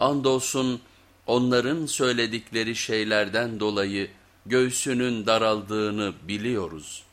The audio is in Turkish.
Andolsun onların söyledikleri şeylerden dolayı göğsünün daraldığını biliyoruz.''